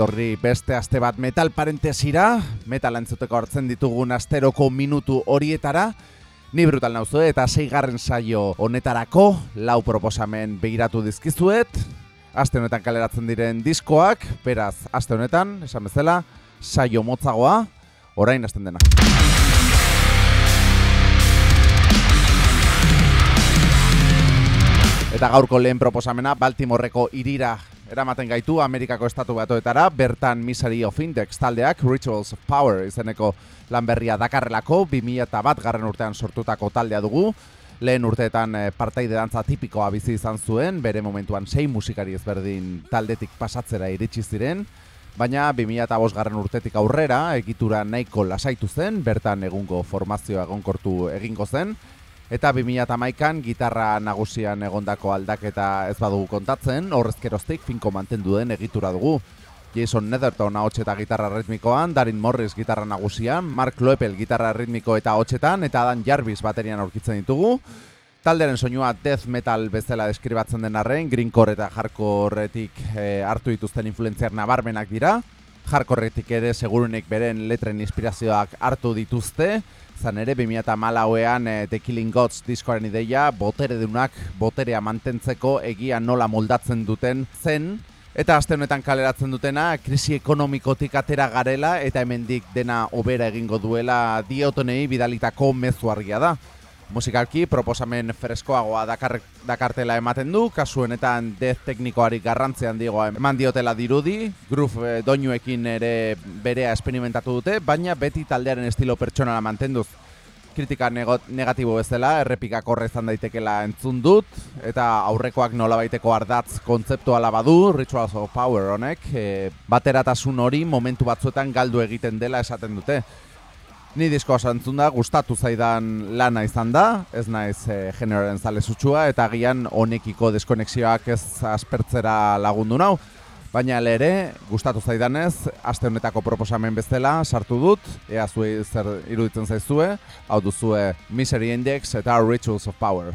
etorri beste aste bat metal parentesira, metal entzuteko hartzen ditugun asteroko minutu horietara, ni brutal nauzu eta seigarren saio honetarako lau proposamen begiratu dizkizuet, aste honetan kaleratzen diren diskoak, beraz, aste honetan, esan bezala, saio motzagoa, orain hasten dena. Eta gaurko lehen proposamena Baltimoreko irira eramaten gaitu Amerikako estatu batoetara, bertan Misery of Index taldeak Rituals of Power izeneko lanberria dakarrelako, 2000 bat garren urtean sortutako taldea dugu, lehen urteetan eh, partaide dantza tipikoa bizi izan zuen, bere momentuan sei musikari ezberdin taldetik pasatzera iritsi ziren, baina 2005 garren urtetik aurrera egitura nahiko lasaitu zen, bertan egungo formazioa egonkortu egingo zen, Eta 2008an gitarra nagusian egondako aldaketa ez badugu kontatzen, horrezkeroztik finko mantendu den egitura dugu. Jason Netherton ahotxe eta gitarra ritmikoan, Darin Morris gitarra nagusian, Mark Loepel gitarra ritmiko eta ahotxetan, eta Dan Jarvis baterian aurkitzen ditugu. Talderen soinua death metal bezala deskribatzen den arren, greencore eta hardcoreetik e, hartu dituzten influenziak nabarmenak dira. Hardcoreetik ere segurunik beren letren inspirazioak hartu dituzte, Zan ere, 2008an e, The Killing Gods diskoaren ideia, botere dunak, boterea mantentzeko egia nola moldatzen duten zen, eta aste honetan kaleratzen dutena, krisi ekonomikotik atera garela, eta hemendik dena obera egingo duela diotonei bidalitako mezu argia da. Musikalki, proposamen freskoagoa dakar, dakartela ematen du, kasu honetan death teknikoari garrantzean digoa eman diotela dirudi, groove e, doinuekin ere berea esperimentatu dute, baina beti taldearen estilo pertsonala mantenduz kritika negatibo bezala, errepikak horre izan daitekela entzun dut, eta aurrekoak nola baiteko ardatz kontzeptuala badu, Rituals of Power honek, e, bateratasun hori momentu batzuetan galdu egiten dela esaten dute. Ni diskoa santzun da, gustatu zaidan lana izan da, ez naiz e, generoaren zale zutsua, eta agian honekiko deskonexioak ez aspertzera lagundu nau. Baina ere, gustatu zaidanez, aste honetako proposamen bezala sartu dut, ea zuei zer iruditzen zaizue, hau duzue Misery Index eta Rituals of Power.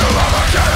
of Armageddon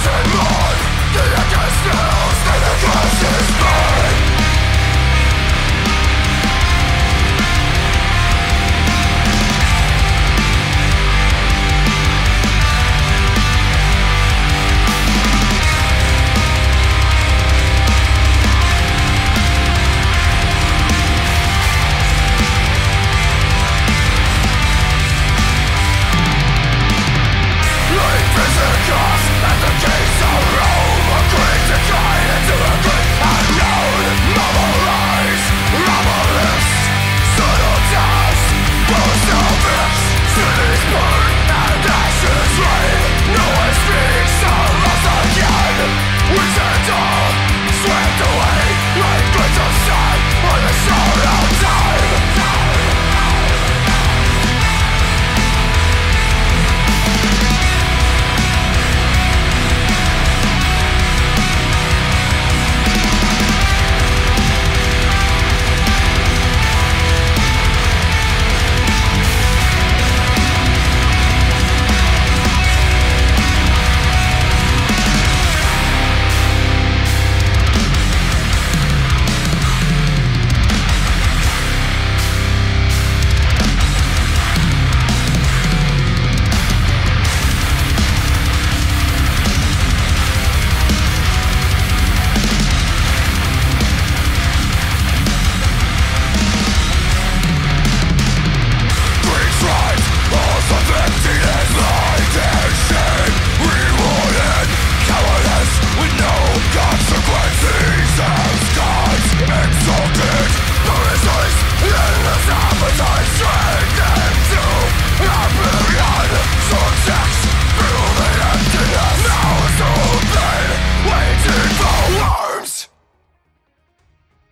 Losing mine The echoes still Stay the crisis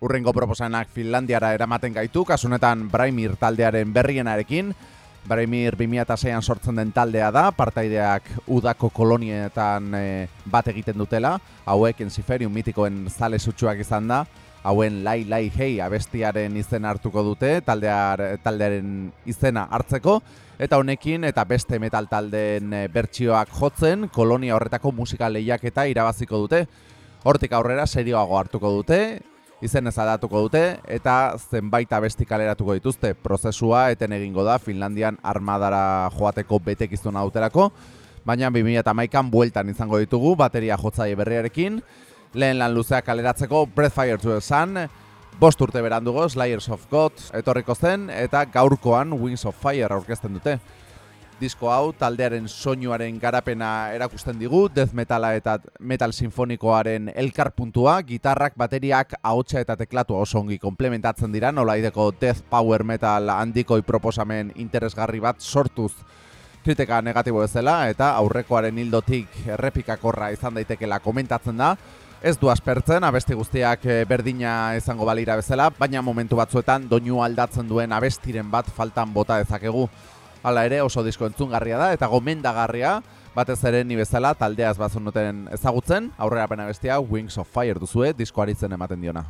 Urrengo proposanak Finlandiara eramaten gaitu, kasunetan Braimir taldearen berrienarekin. Braimir 2006an sortzen den taldea da, partaideak udako kolonietan e, bat egiten dutela. Hauek enziferium mitikoen zale sutsuak izan da. Hauen lai lai hei abestiaren izena hartuko dute, taldear, taldearen izena hartzeko. Eta honekin eta beste metal taldeen e, bertsioak jotzen, kolonia horretako musika lehiak eta irabaziko dute. Hortik aurrera serioago hartuko dute, izen ez adatuko dute eta zenbait abesti kaleratuko dituzte. Prozesua eten egingo da Finlandian armadara joateko betekizun auterako baina 2008an bueltan izango ditugu bateria jotzaile berriarekin. Lehen lan luzeak kaleratzeko Breathfire to the Sun bost urte berandugo Slayers of God etorriko zen eta gaurkoan Wings of Fire aurkezten dute disko hau taldearen soinuaren garapena erakusten digu, death metala eta metal sinfonikoaren elkar puntua, gitarrak, bateriak, ahotsa eta teklatu oso ongi komplementatzen dira, nola ideko death power metal handikoi proposamen interesgarri bat sortuz kritika negatibo ezela eta aurrekoaren hildotik errepikakorra izan daitekela komentatzen da. Ez du aspertzen, abesti guztiak eh, berdina izango balira bezala, baina momentu batzuetan doinu aldatzen duen abestiren bat faltan bota dezakegu. Hala ere oso disko entzungarria da eta gomendagarria batez ere ni bezala taldeaz bazunuten ezagutzen aurrera pena bestia Wings of Fire duzue diskoaritzen ematen diona.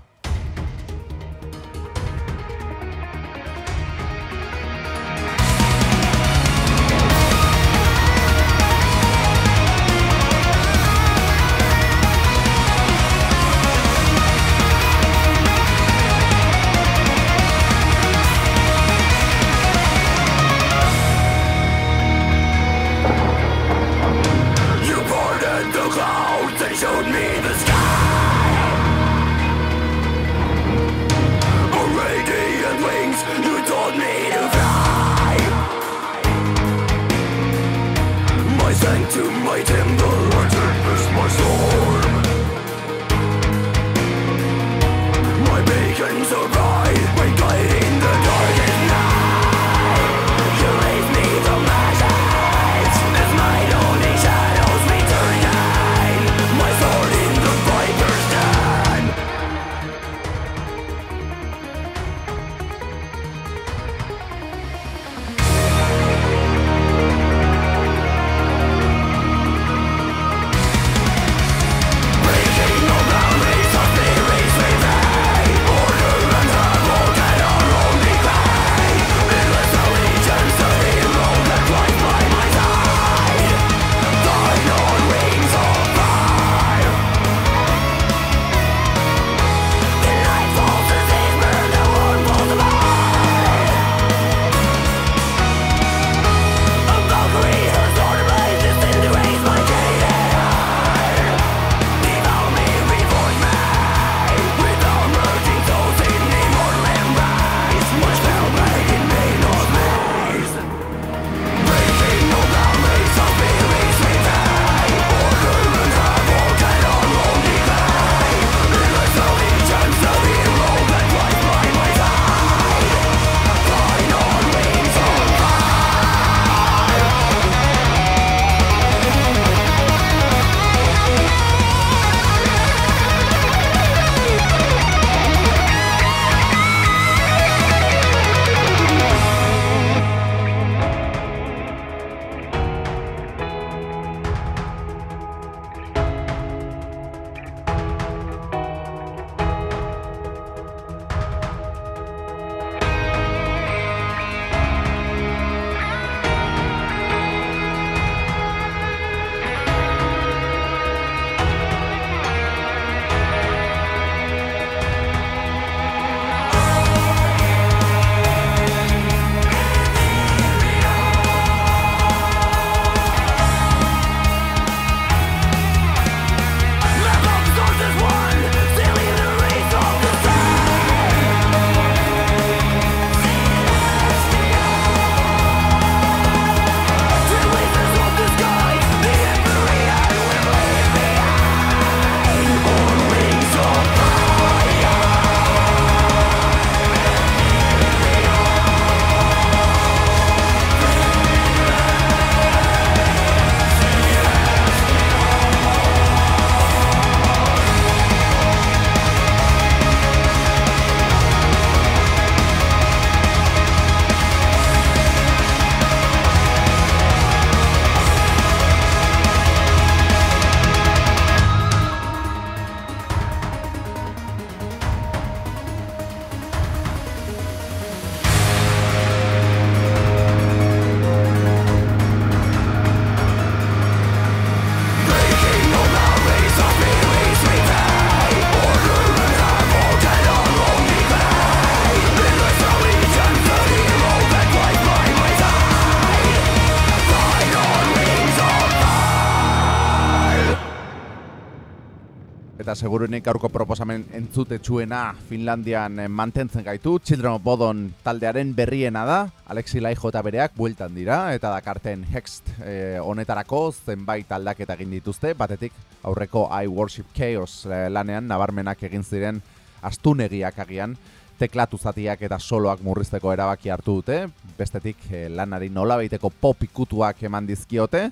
Eta segurunik gaurko proposamen entzutetsuena Finlandian eh, mantentzen gaitu. Children of Bodon taldearen berriena da, Alexi Laiho eta bereak bueltan dira, eta dakarten Hext eh, honetarako zenbait aldaketa egin dituzte, batetik aurreko I Worship Chaos eh, lanean nabarmenak egin ziren astunegiak agian, teklatu zatiak eta soloak murrizteko erabaki hartu dute, bestetik lanari nola baiteko pop ikutuak eman dizkiote,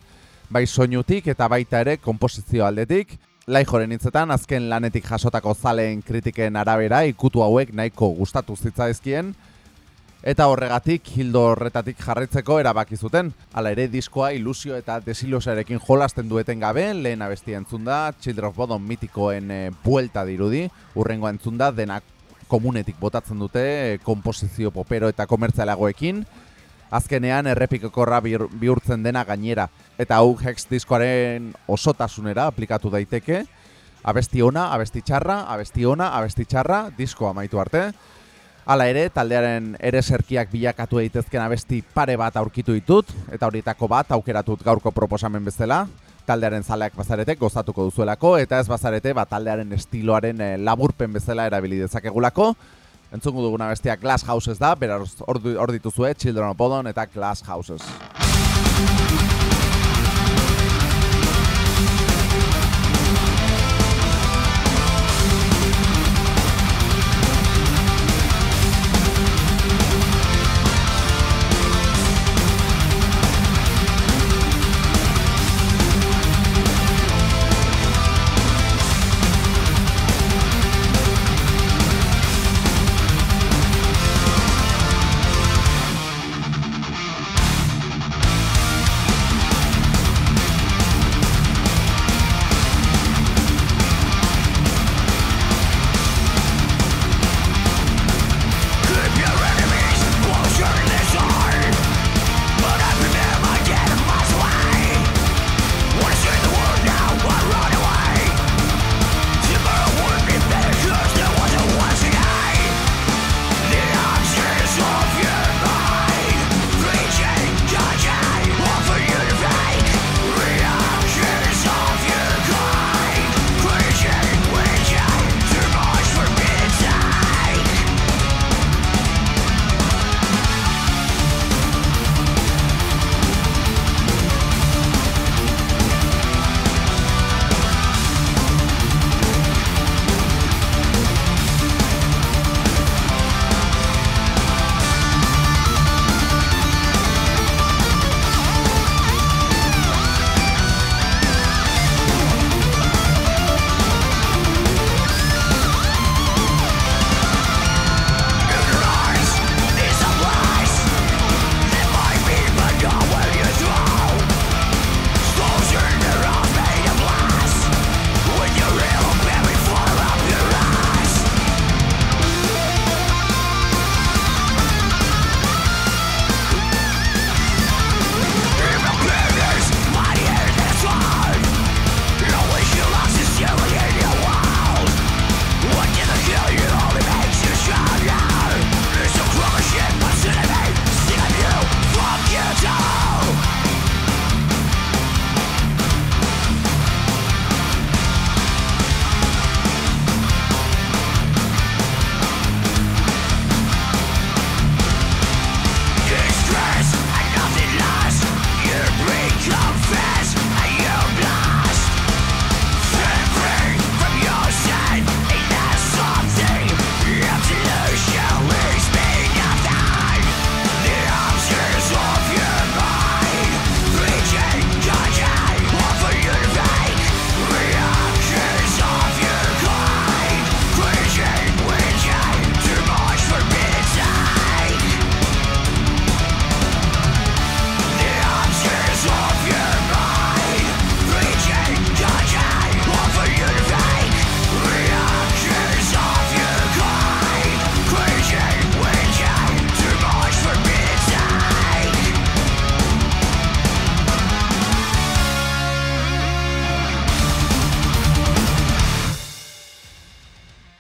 bai soinutik eta baita ere komposizio aldetik, Laijoren hitzetan azken lanetik jasotako zaleen kritiken arabera ikutu hauek nahiko gustatu zitzaizkien. Eta horregatik hildo horretatik jarritzeko erabaki zuten. Hala ere diskoa ilusio eta desilosarekin jolasten dueten gabe lehen abesti entzun da Children of Bodom mitikoen e, buelta dirudi, urrengo entzun da denak komunetik botatzen dute e, komposizio popero eta komertzialagoekin azkenean errepikokorra bihurtzen dena gainera. Eta hau Hex diskoaren osotasunera aplikatu daiteke. Abesti ona, abesti txarra, abesti ona, abesti txarra, disko amaitu arte. Hala ere, taldearen ere serkiak bilakatu daitezken abesti pare bat aurkitu ditut, eta horietako bat aukeratut gaurko proposamen bezala. Taldearen zaleak bazaretek gozatuko duzuelako, eta ez bazarete, bat taldearen estiloaren eh, laburpen bezala erabili dezakegulako. Entzungu duguna bestia Glass Houses da, beraz hor dituzue Children of Bodom eta Glass Houses.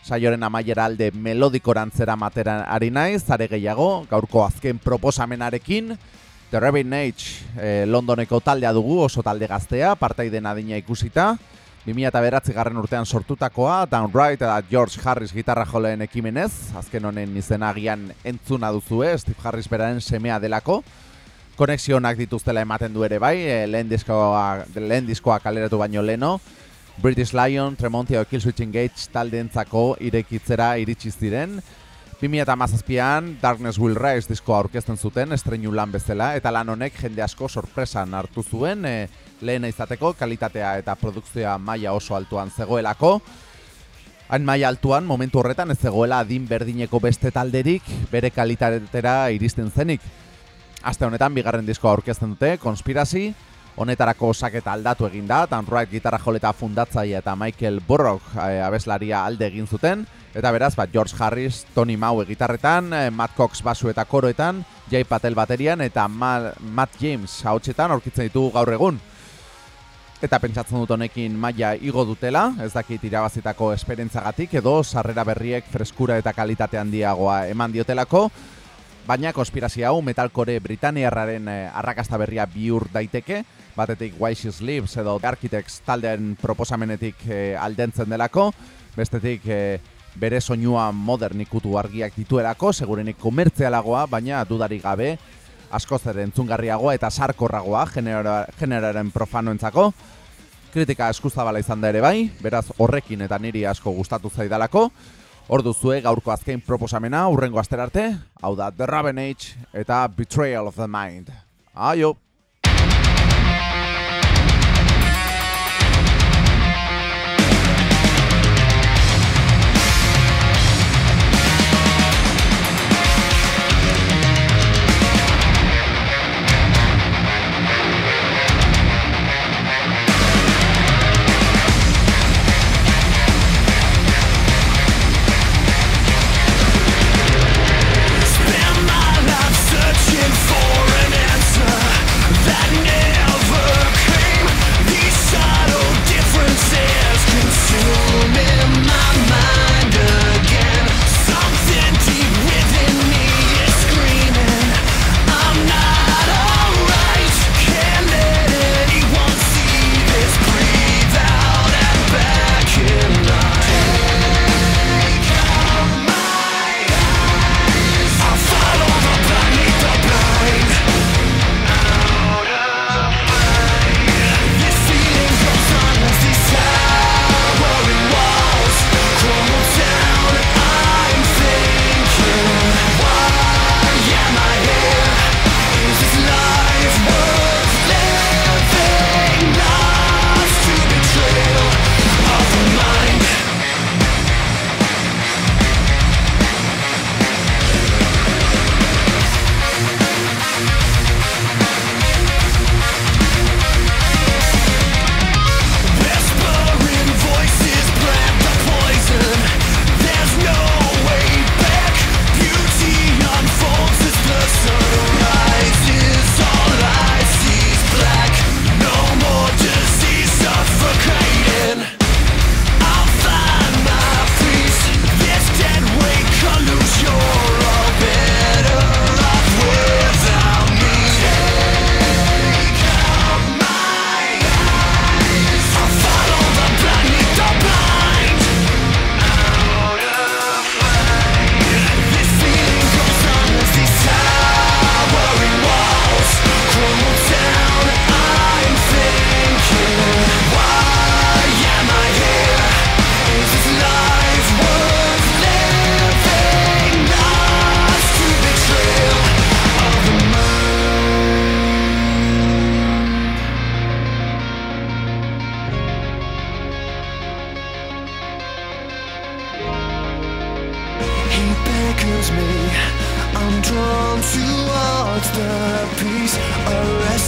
Saioren amaiera alde melodikorantzera matera ari naiz, zare gehiago, gaurko azken proposamenarekin, The Rebel Age eh, Londoneko taldea dugu, oso talde gaztea, partaiden adina ikusita, 2000 beratzi garren urtean sortutakoa, Downright eta George Harris gitarra joleen ekimenez, azken honen izenagian entzuna duzue, Steve Harris beraren semea delako, konexionak dituztela ematen du ere bai, e, lehen diskoa kaleratu baino leno, British Lion, Tremonti o Killswitch Engage taldeentzako irekitzera iritsi ziren, 2008an Darkness Will Rise diskoa aurkezten zuten estreinu lan bezala eta lan honek jende asko sorpresan hartu zuen e, lehena izateko kalitatea eta produkzioa maila oso altuan zegoelako. Hain maila altuan, momentu horretan ez zegoela adin berdineko beste talderik bere kalitatera iristen zenik. Aste honetan, bigarren diskoa aurkezten dute, konspirazi, honetarako osaketa aldatu egin da, Dan Wright gitarra joleta fundatzaia eta Michael Borrock e, abeslaria alde egin zuten, eta beraz, bat George Harris, Tony Maue gitarretan, e, Matt Cox basu eta koroetan, Jay Patel baterian eta Matt James hautsetan aurkitzen ditugu gaur egun. Eta pentsatzen dut honekin maila igo dutela, ez dakit irabazitako esperientzagatik edo sarrera berriek freskura eta kalitate handiagoa eman diotelako, baina konspirazia hau metalkore Britaniarraren eh, arrakasta berria bihur daiteke, batetik Why She Sleeps edo Architects taldean proposamenetik eh, aldentzen delako, bestetik eh, bere soinua modernikutu argiak dituelako, segurenik komertzialagoa, baina dudarik gabe, askoz ere entzungarriagoa eta sarkorragoa generaren profanoentzako. Kritika eskuzabala izan da ere bai, beraz horrekin eta niri asko gustatu zaidalako. Ordu zue gaurko azkein proposamena, urrengo asterarte, hau da The Raven Age eta Betrayal of the Mind. Aio!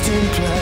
in simpler